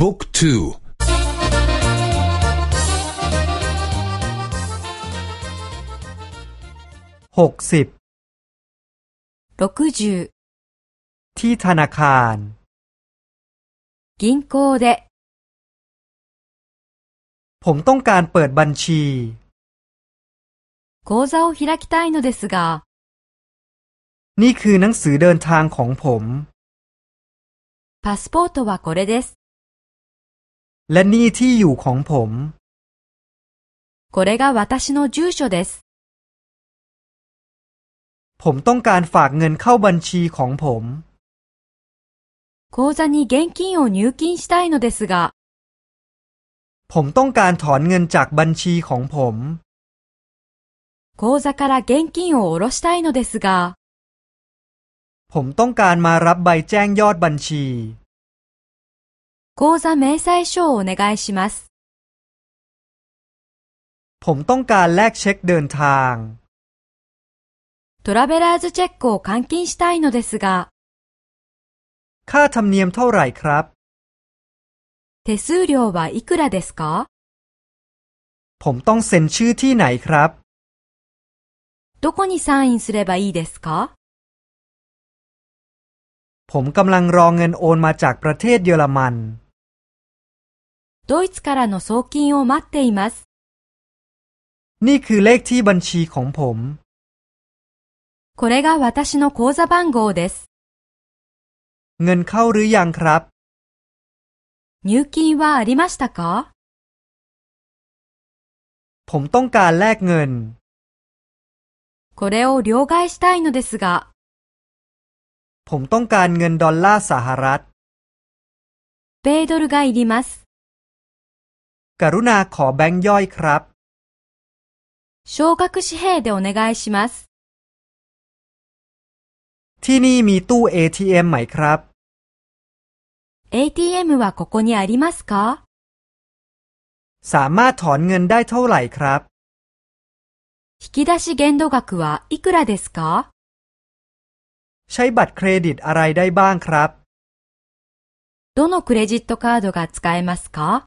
บุ๊กทูหกสิบที่ธนาคาร銀行でผมต้องการเปิดบัญชี口座を開きたいのですがนี่คือหนังสือเดินทางของผมパスポートはこれです และนี่ที่อยู่ของผมこれが私の住所ですผมต้องการฝากเงินเข้าบัญชีของผม口座に現金を入金したいのですがผมต้องการถอนเงินจากบัญชีของผม口座から現金を下ろしたいのですが、ผมต้องการมารับใบแจ้งยอดบัญชี 口座明細書をお願いします。ผมต้องการแลกเช็คเดินทาง トラベラーズチェックを換金したいのですが、ค่าธรรมเนียมเท่าไหร่ครับ 手数料はいくらですかผมต้องเซ็นชื่อที่ไหนครับどこにサインすればいいですかผมกำลังรอเงินโอนมาจากประเทศเยอรมัน ドイツからの送金を待っています。นี่คือเลขที่บัญชีของผม これが私の口座番号です。เงินเข้าหรือยังครับ 入金はありましたかผมต้องการแลกเงินこれを両替したいのですが。ผมต้องการเงินดอลลาร์สหรัฐ米ドルがいります。 กรุณาขอแบงค์ย่อยครับ 少額紙幣でお願いします。ที่นี่มีตู้ ATM ไหมครับ ATM はここにありますかสามารถถอนเงินได้เท่าไหร่ครับ引き出し限度額はいくらですかใช้บัตรเครดิตอะไรได้บ้างครับどのクレジットカードが使えますか